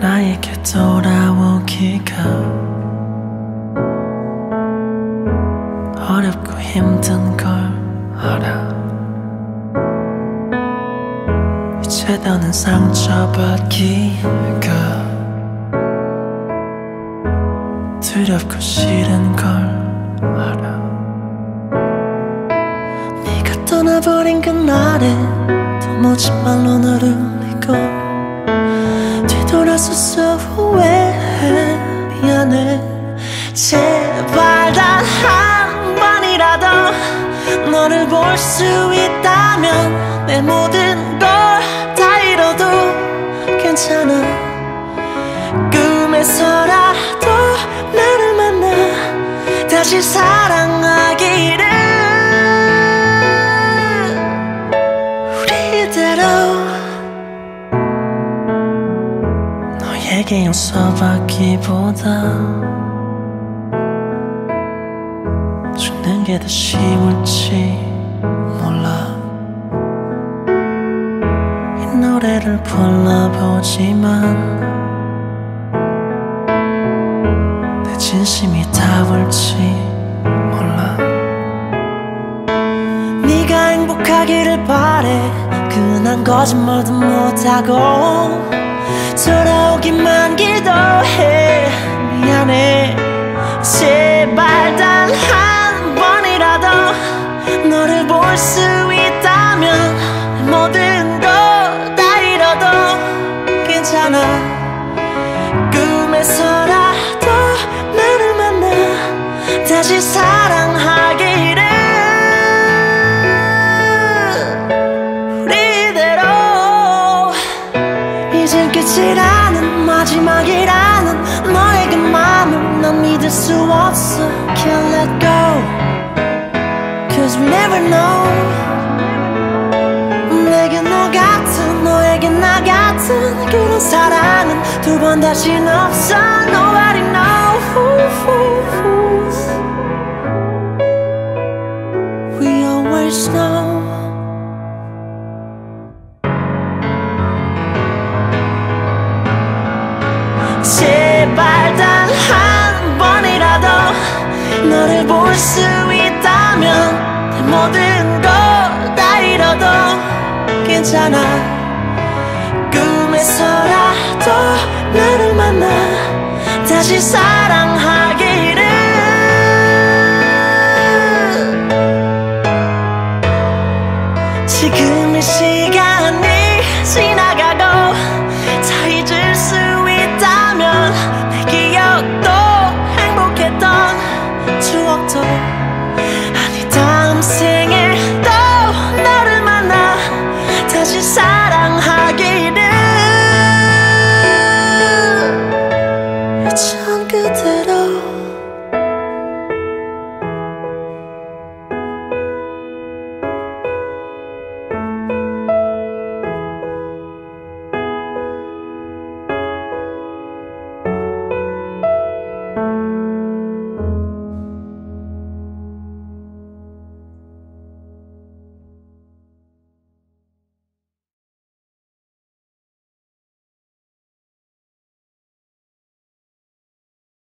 나에게 돌아오기가 어렵고 힘든 걸 알아. 이제 더는 상처받기가 두렵고 싫은 걸 알아. 네가 떠나버린 그날에 도무지 말로 너를 볼 수 있다면 내 모든 걸 다 잃어도 괜찮아. 꿈에서라도 나를 만나 다시 사랑하기를. 우리대로 너에게 용서받기보다 죽는 게 더 쉬울지 노래를 불러보지만 내 진심이 닿을지 몰라. 네가 행복하기를 바래. 그난 거짓말도 못하고 돌아오기만 기도해 다시 사랑하기를 우리대로 이젠 끝이라는 마지막이라는 너의 그 맘을 난 믿을 수 없어. Can't let go. Cause we never know. 내게 너 같은 너에게 나 같은 그런 사랑은 두 번 다신 없어 know 제발 단 한 번이라도 너를 볼 수 있다면 내 모든 거다 잃어도 괜찮아